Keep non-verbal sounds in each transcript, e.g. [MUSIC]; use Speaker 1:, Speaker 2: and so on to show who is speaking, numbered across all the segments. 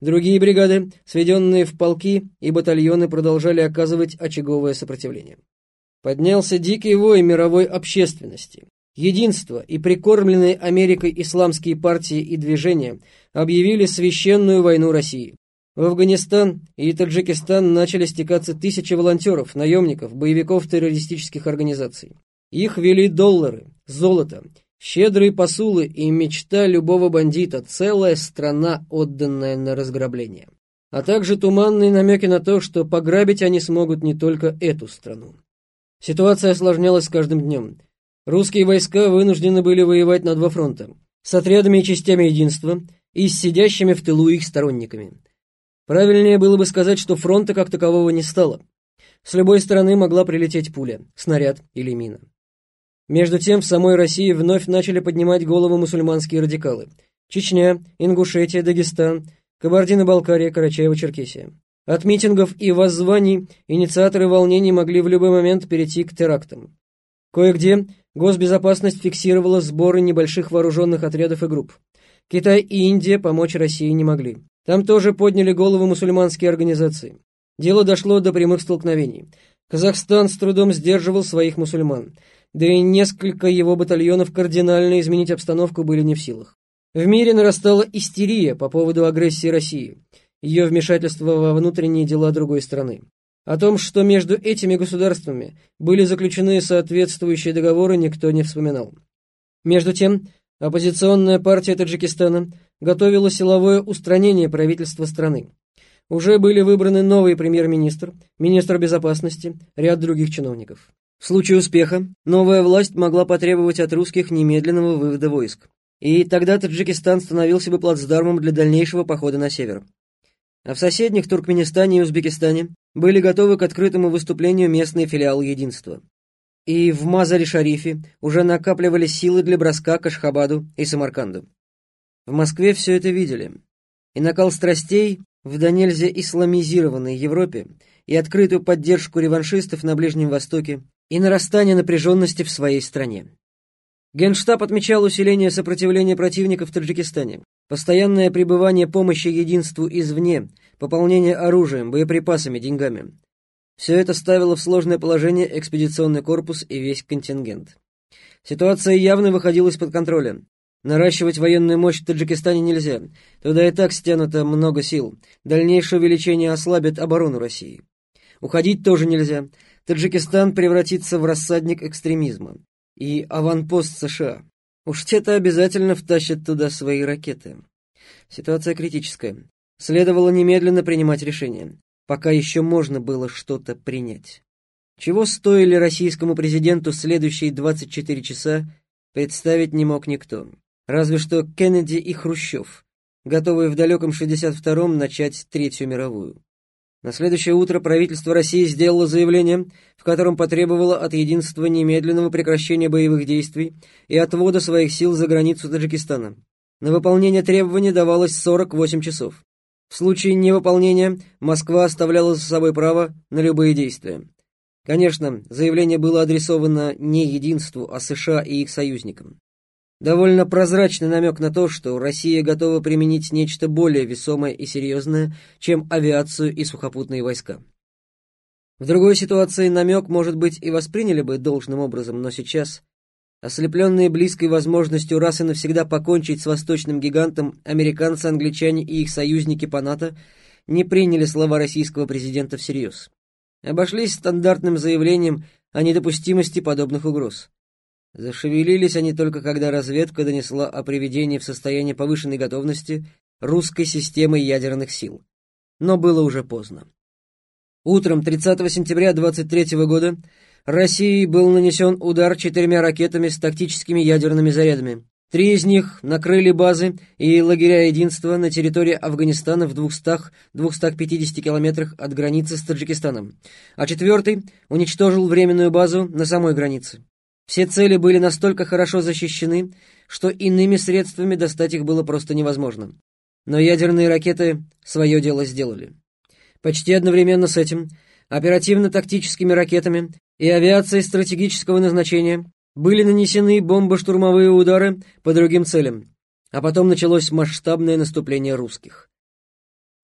Speaker 1: Другие бригады, сведенные в полки и батальоны, продолжали оказывать очаговое сопротивление. Поднялся дикий вой мировой общественности. Единство и прикормленные Америкой исламские партии и движения объявили священную войну России. В Афганистан и Таджикистан начали стекаться тысячи волонтеров, наемников, боевиков террористических организаций. Их вели доллары, золото, щедрые посулы и мечта любого бандита, целая страна, отданная на разграбление. А также туманные намеки на то, что пограбить они смогут не только эту страну. Ситуация осложнялась с каждым днем. Русские войска вынуждены были воевать на два фронта, с отрядами и частями единства и с сидящими в тылу их сторонниками. Правильнее было бы сказать, что фронта как такового не стало. С любой стороны могла прилететь пуля, снаряд или мина. Между тем в самой России вновь начали поднимать голову мусульманские радикалы. Чечня, Ингушетия, Дагестан, Кабардино-Балкария, Карачаево-Черкесия. От митингов и воззваний инициаторы волнений могли в любой момент перейти к терактам. Кое-где госбезопасность фиксировала сборы небольших вооруженных отрядов и групп. Китай и Индия помочь России не могли. Там тоже подняли голову мусульманские организации. Дело дошло до прямых столкновений. Казахстан с трудом сдерживал своих мусульман, да и несколько его батальонов кардинально изменить обстановку были не в силах. В мире нарастала истерия по поводу агрессии России, ее вмешательства во внутренние дела другой страны. О том, что между этими государствами были заключены соответствующие договоры, никто не вспоминал. Между тем, оппозиционная партия Таджикистана готовила силовое устранение правительства страны. Уже были выбраны новый премьер-министр, министр безопасности, ряд других чиновников. В случае успеха новая власть могла потребовать от русских немедленного вывода войск. И тогда Таджикистан становился бы плацдармом для дальнейшего похода на север. А в соседних Туркменистане и Узбекистане были готовы к открытому выступлению местные филиалы единства. И в Мазаре-Шарифе уже накапливали силы для броска к Ашхабаду и Самарканду. В Москве все это видели. И накал страстей в до нельзя исламизированной Европе, и открытую поддержку реваншистов на Ближнем Востоке, и нарастание напряженности в своей стране. Генштаб отмечал усиление сопротивления противника в Таджикистане, постоянное пребывание помощи единству извне, пополнение оружием, боеприпасами, деньгами. Все это ставило в сложное положение экспедиционный корпус и весь контингент. Ситуация явно выходила из-под контроля. Наращивать военную мощь в Таджикистане нельзя. Туда и так стянуто много сил. Дальнейшее увеличение ослабит оборону России. Уходить тоже нельзя. Таджикистан превратится в рассадник экстремизма. И аванпост США. Уж те-то обязательно втащат туда свои ракеты. Ситуация критическая. Следовало немедленно принимать решение, пока еще можно было что-то принять. Чего стоили российскому президенту следующие 24 часа, представить не мог никто. Разве что Кеннеди и Хрущев, готовые в далеком 62-м начать Третью мировую. На следующее утро правительство России сделало заявление, в котором потребовало от единства немедленного прекращения боевых действий и отвода своих сил за границу Таджикистана. На выполнение требований давалось 48 часов. В случае невыполнения Москва оставляла за собой право на любые действия. Конечно, заявление было адресовано не единству, а США и их союзникам. Довольно прозрачный намек на то, что Россия готова применить нечто более весомое и серьезное, чем авиацию и сухопутные войска. В другой ситуации намек, может быть, и восприняли бы должным образом, но сейчас, ослепленные близкой возможностью раз и навсегда покончить с восточным гигантом, американцы, англичане и их союзники по НАТО не приняли слова российского президента всерьез. Обошлись стандартным заявлением о недопустимости подобных угроз. Зашевелились они только когда разведка донесла о приведении в состояние повышенной готовности русской системы ядерных сил. Но было уже поздно. Утром 30 сентября 23 года России был нанесен удар четырьмя ракетами с тактическими ядерными зарядами. Три из них накрыли базы и лагеря единства на территории Афганистана в 200-250 километрах от границы с Таджикистаном, а четвертый уничтожил временную базу на самой границе. Все цели были настолько хорошо защищены, что иными средствами достать их было просто невозможно. Но ядерные ракеты свое дело сделали. Почти одновременно с этим оперативно-тактическими ракетами и авиацией стратегического назначения были нанесены бомбо-штурмовые удары по другим целям, а потом началось масштабное наступление русских.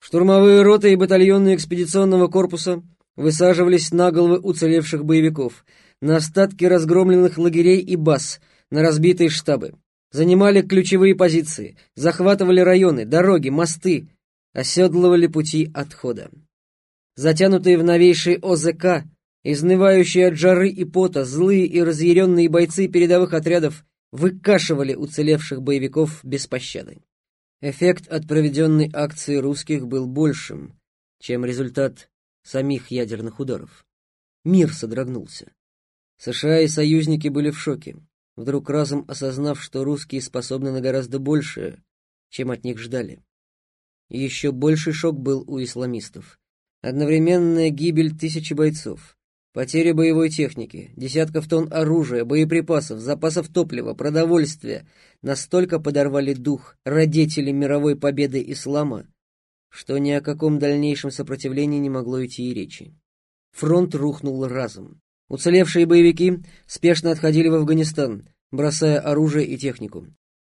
Speaker 1: Штурмовые роты и батальоны экспедиционного корпуса высаживались на головы уцелевших боевиков, на остатки разгромленных лагерей и баз, на разбитые штабы. Занимали ключевые позиции, захватывали районы, дороги, мосты, оседлывали пути отхода. Затянутые в новейшие ОЗК, изнывающие от жары и пота, злые и разъяренные бойцы передовых отрядов выкашивали уцелевших боевиков без пощады. Эффект от проведенной акции русских был большим, чем результат самих ядерных ударов. Мир содрогнулся. США и союзники были в шоке, вдруг разом осознав, что русские способны на гораздо большее, чем от них ждали. Еще больший шок был у исламистов. Одновременная гибель тысячи бойцов, потеря боевой техники, десятков тонн оружия, боеприпасов, запасов топлива, продовольствия настолько подорвали дух родителей мировой победы ислама, что ни о каком дальнейшем сопротивлении не могло идти и речи. Фронт рухнул разом. Уцелевшие боевики спешно отходили в Афганистан, бросая оружие и технику.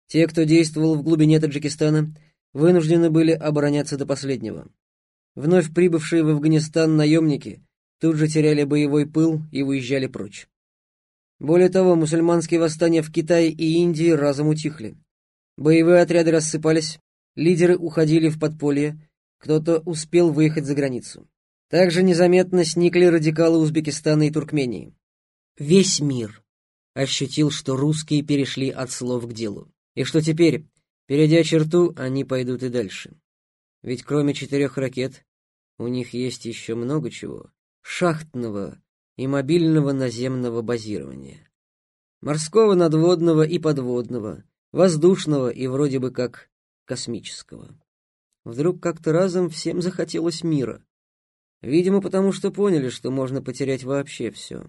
Speaker 1: Те, кто действовал в глубине Таджикистана, вынуждены были обороняться до последнего. Вновь прибывшие в Афганистан наемники тут же теряли боевой пыл и уезжали прочь. Более того, мусульманские восстания в Китае и Индии разом утихли. Боевые отряды рассыпались, лидеры уходили в подполье, кто-то успел выехать за границу. Также незаметно сникли радикалы Узбекистана и Туркмении. Весь мир ощутил, что русские перешли от слов к делу, и что теперь, перейдя черту, они пойдут и дальше. Ведь кроме четырех ракет, у них есть еще много чего. Шахтного и мобильного наземного базирования. Морского, надводного и подводного, воздушного и вроде бы как космического. Вдруг как-то разом всем захотелось мира. Видимо, потому что поняли, что можно потерять вообще все.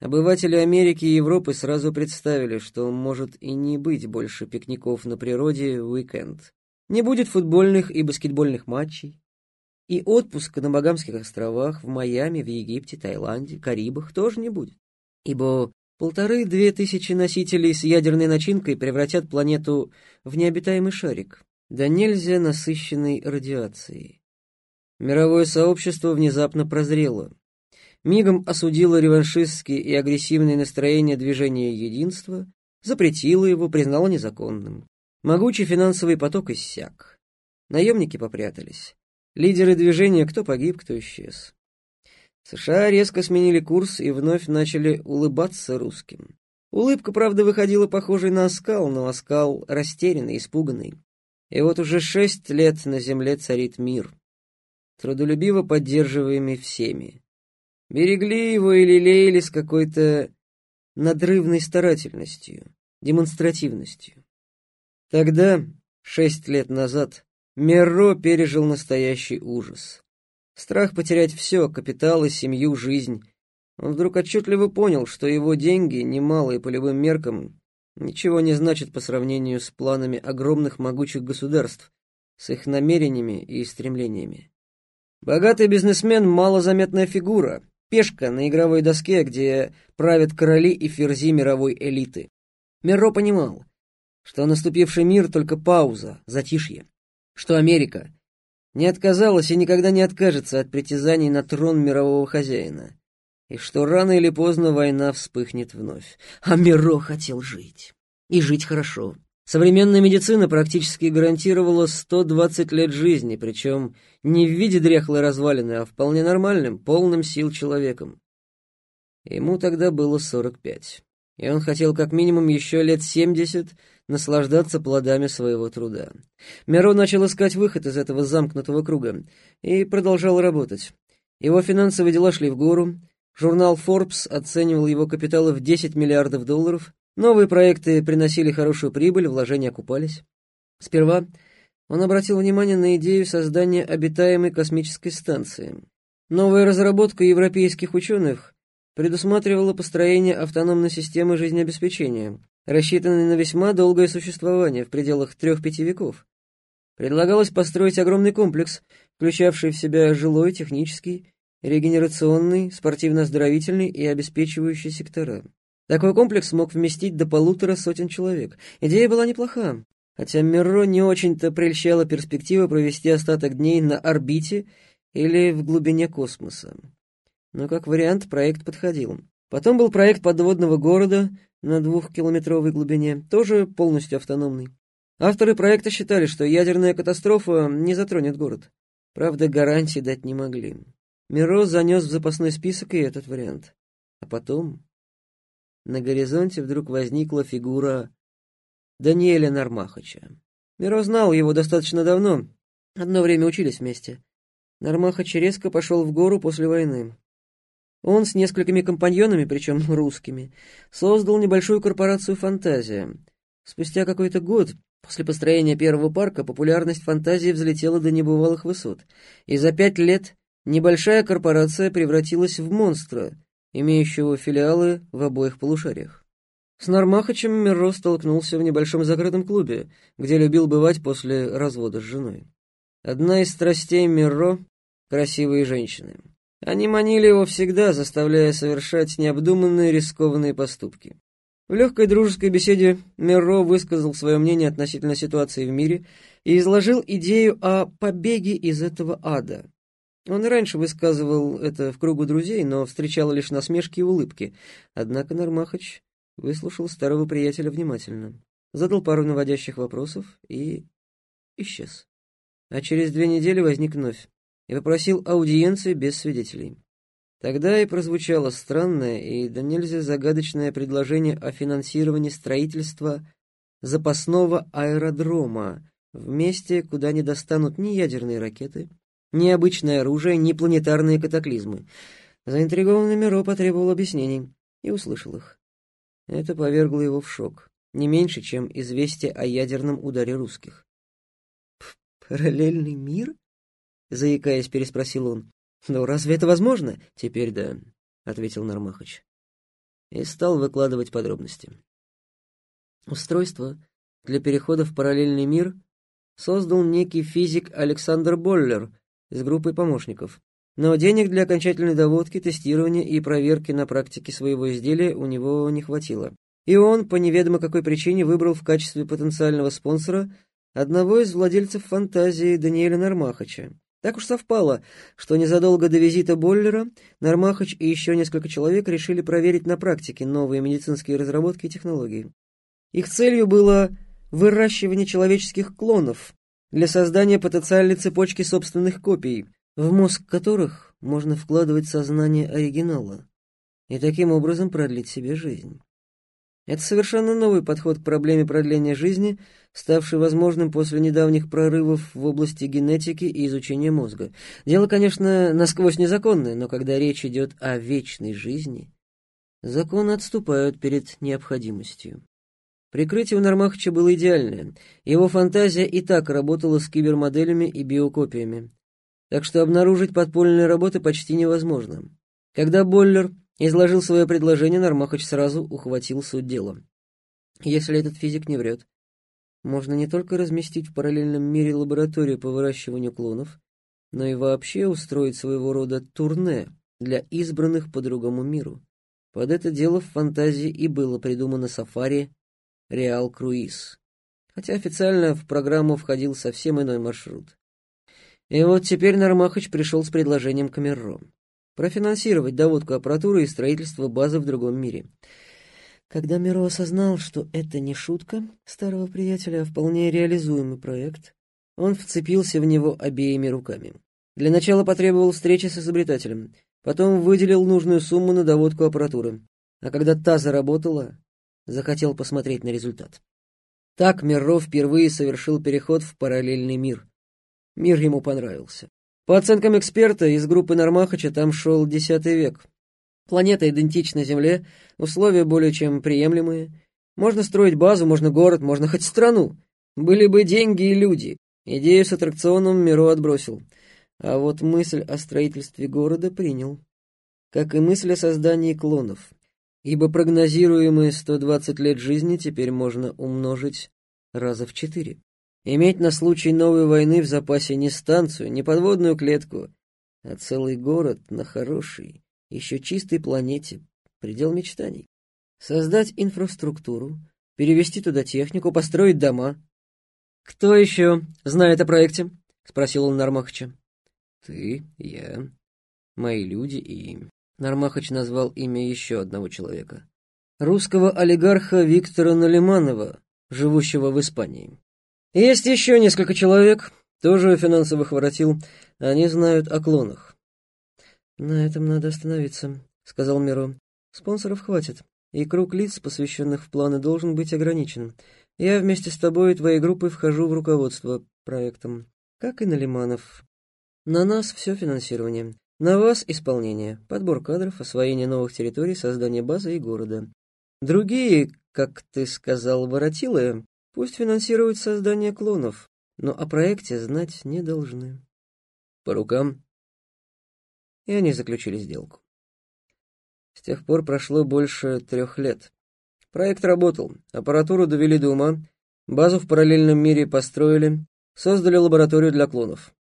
Speaker 1: Обыватели Америки и Европы сразу представили, что может и не быть больше пикников на природе в уикенд. Не будет футбольных и баскетбольных матчей. И отпуска на Багамских островах, в Майами, в Египте, Таиланде, Карибах тоже не будет. Ибо полторы-две тысячи носителей с ядерной начинкой превратят планету в необитаемый шарик, да нельзя насыщенной радиацией. Мировое сообщество внезапно прозрело. Мигом осудило реваншистские и агрессивные настроения движения единства, запретило его, признало незаконным. Могучий финансовый поток иссяк. Наемники попрятались. Лидеры движения кто погиб, кто исчез. США резко сменили курс и вновь начали улыбаться русским. Улыбка, правда, выходила похожей на оскал, но оскал растерянный, испуганный. И вот уже шесть лет на земле царит мир трудолюбиво поддерживаемый всеми. Берегли его и лелеяли с какой-то надрывной старательностью, демонстративностью. Тогда, шесть лет назад, Мерро пережил настоящий ужас. Страх потерять все, капиталы, семью, жизнь. Он вдруг отчетливо понял, что его деньги, немалые по любым меркам, ничего не значат по сравнению с планами огромных могучих государств, с их намерениями и стремлениями. Богатый бизнесмен — малозаметная фигура, пешка на игровой доске, где правят короли и ферзи мировой элиты. Мерро понимал, что наступивший мир — только пауза, затишье, что Америка не отказалась и никогда не откажется от притязаний на трон мирового хозяина, и что рано или поздно война вспыхнет вновь. А Мерро хотел жить, и жить хорошо. Современная медицина практически гарантировала 120 лет жизни, причем не в виде дряхлой развалины, а вполне нормальным, полным сил человеком. Ему тогда было 45, и он хотел как минимум еще лет 70 наслаждаться плодами своего труда. Меро начал искать выход из этого замкнутого круга и продолжал работать. Его финансовые дела шли в гору, журнал Forbes оценивал его капиталы в 10 миллиардов долларов, Новые проекты приносили хорошую прибыль, вложения окупались. Сперва он обратил внимание на идею создания обитаемой космической станции. Новая разработка европейских ученых предусматривала построение автономной системы жизнеобеспечения, рассчитанной на весьма долгое существование в пределах трех-пяти веков. Предлагалось построить огромный комплекс, включавший в себя жилой, технический, регенерационный, спортивно-оздоровительный и обеспечивающий сектора. Такой комплекс мог вместить до полутора сотен человек. Идея была неплоха. хотя Мирро не очень-то прельщала перспектива провести остаток дней на орбите или в глубине космоса. Но как вариант проект подходил. Потом был проект подводного города на двухкилометровой глубине, тоже полностью автономный. Авторы проекта считали, что ядерная катастрофа не затронет город. Правда, гарантий дать не могли. Миро занес в запасной список и этот вариант. А потом на горизонте вдруг возникла фигура Даниэля Нармахача. Миро знал его достаточно давно, одно время учились вместе. Нармахач резко пошел в гору после войны. Он с несколькими компаньонами, причем [LAUGHS] русскими, создал небольшую корпорацию «Фантазия». Спустя какой-то год после построения первого парка популярность «Фантазии» взлетела до небывалых высот, и за пять лет небольшая корпорация превратилась в монстра, имеющего филиалы в обоих полушариях. С Нормахачем Мирро столкнулся в небольшом закрытом клубе, где любил бывать после развода с женой. Одна из страстей Мирро — красивые женщины. Они манили его всегда, заставляя совершать необдуманные рискованные поступки. В легкой дружеской беседе Мерро высказал свое мнение относительно ситуации в мире и изложил идею о побеге из этого ада. Он раньше высказывал это в кругу друзей, но встречал лишь насмешки и улыбки. Однако Нормахач выслушал старого приятеля внимательно, задал пару наводящих вопросов и исчез. А через две недели возник вновь и попросил аудиенции без свидетелей. Тогда и прозвучало странное и да нельзя загадочное предложение о финансировании строительства запасного аэродрома в месте, куда не достанут ни ядерные ракеты, ни обычное оружие, ни планетарные катаклизмы. Заинтригованный Миро потребовал объяснений и услышал их. Это повергло его в шок, не меньше, чем известие о ядерном ударе русских. «Параллельный мир?» заикаясь, переспросил он. «Ну, разве это возможно?» «Теперь да», — ответил Нормахач. И стал выкладывать подробности. Устройство для перехода в параллельный мир создал некий физик Александр Боллер с группой помощников. Но денег для окончательной доводки, тестирования и проверки на практике своего изделия у него не хватило. И он, по неведомо какой причине, выбрал в качестве потенциального спонсора одного из владельцев фантазии Даниэля Нормахача. Так уж совпало, что незадолго до визита Боллера Нормахач и еще несколько человек решили проверить на практике новые медицинские разработки и технологии. Их целью было выращивание человеческих клонов для создания потенциальной цепочки собственных копий, в мозг которых можно вкладывать сознание оригинала и таким образом продлить себе жизнь. Это совершенно новый подход к проблеме продления жизни, ставший возможным после недавних прорывов в области генетики и изучения мозга. Дело, конечно, насквозь незаконное, но когда речь идет о вечной жизни, законы отступают перед необходимостью. Прикрытие у Нормахача было идеальное. Его фантазия и так работала с кибермоделями и биокопиями. Так что обнаружить подпольные работы почти невозможно. Когда Боллер Изложил свое предложение, Нормахач сразу ухватил суть дела. Если этот физик не врет, можно не только разместить в параллельном мире лабораторию по выращиванию клонов, но и вообще устроить своего рода турне для избранных по другому миру. Под это дело в фантазии и было придумано сафари «Реал Круиз», хотя официально в программу входил совсем иной маршрут. И вот теперь Нормахач пришел с предложением к Мерро профинансировать доводку аппаратуры и строительство базы в другом мире. Когда Миро осознал, что это не шутка старого приятеля, а вполне реализуемый проект, он вцепился в него обеими руками. Для начала потребовал встречи с изобретателем, потом выделил нужную сумму на доводку аппаратуры, а когда та заработала, захотел посмотреть на результат. Так Мирро впервые совершил переход в параллельный мир. Мир ему понравился. По оценкам эксперта из группы Нормахача там шел X век. Планета идентична Земле, условия более чем приемлемые. Можно строить базу, можно город, можно хоть страну. Были бы деньги и люди. Идею с аттракционом Миро отбросил. А вот мысль о строительстве города принял. Как и мысль о создании клонов. Ибо прогнозируемые 120 лет жизни теперь можно умножить раза в четыре. Иметь на случай новой войны в запасе не станцию, не подводную клетку, а целый город на хорошей, еще чистой планете, предел мечтаний. Создать инфраструктуру, перевести туда технику, построить дома. «Кто еще знает о проекте?» — спросил он Нармахача. «Ты, я, мои люди и...» Нармахач назвал имя еще одного человека. Русского олигарха Виктора Налиманова, живущего в Испании. Есть еще несколько человек, тоже финансовых воротил. Они знают о клонах. «На этом надо остановиться», — сказал Миро. «Спонсоров хватит, и круг лиц, посвященных в планы, должен быть ограничен. Я вместе с тобой и твоей группой вхожу в руководство проектом, как и Налиманов. На нас все финансирование, на вас исполнение, подбор кадров, освоение новых территорий, создание базы и города. Другие, как ты сказал, воротилы, пусть финансируют создание клонов, но о проекте знать не должны. По рукам. И они заключили сделку. С тех пор прошло больше трех лет. Проект работал, аппаратуру довели до ума, базу в параллельном мире построили, создали лабораторию для клонов.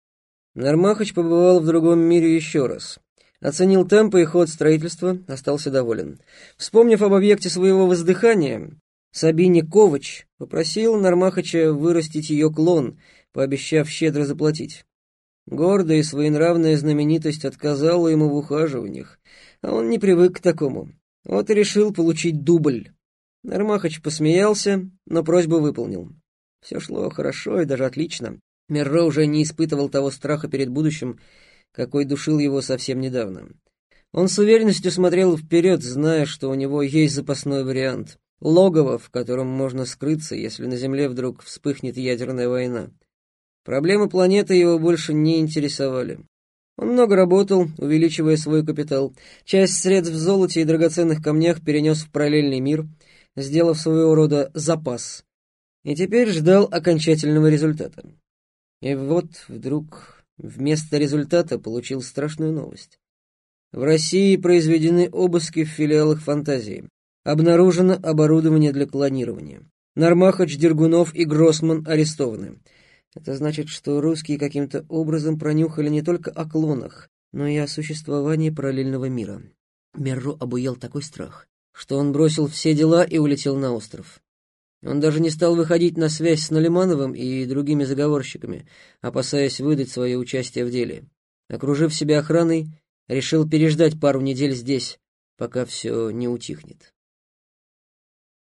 Speaker 1: Нармахач побывал в другом мире еще раз. Оценил темпы и ход строительства, остался доволен. Вспомнив об объекте своего воздыхания, Сабине Ковач попросил Нармахача вырастить ее клон, пообещав щедро заплатить. Гордая и своенравная знаменитость отказала ему в ухаживаниях, а он не привык к такому. Вот и решил получить дубль. Нармахач посмеялся, но просьбу выполнил. Все шло хорошо и даже отлично. Мерро уже не испытывал того страха перед будущим, какой душил его совсем недавно. Он с уверенностью смотрел вперед, зная, что у него есть запасной вариант. Логово, в котором можно скрыться, если на Земле вдруг вспыхнет ядерная война. Проблемы планеты его больше не интересовали. Он много работал, увеличивая свой капитал. Часть средств в золоте и драгоценных камнях перенес в параллельный мир, сделав своего рода запас. И теперь ждал окончательного результата. И вот вдруг вместо результата получил страшную новость. В России произведены обыски в филиалах фантазии. Обнаружено оборудование для клонирования. Нармахач, Дергунов и Гроссман арестованы. Это значит, что русские каким-то образом пронюхали не только о клонах, но и о существовании параллельного мира. Мерро обуял такой страх, что он бросил все дела и улетел на остров. Он даже не стал выходить на связь с Налимановым и другими заговорщиками, опасаясь выдать свое участие в деле. Окружив себя охраной, решил переждать пару недель здесь, пока все не утихнет.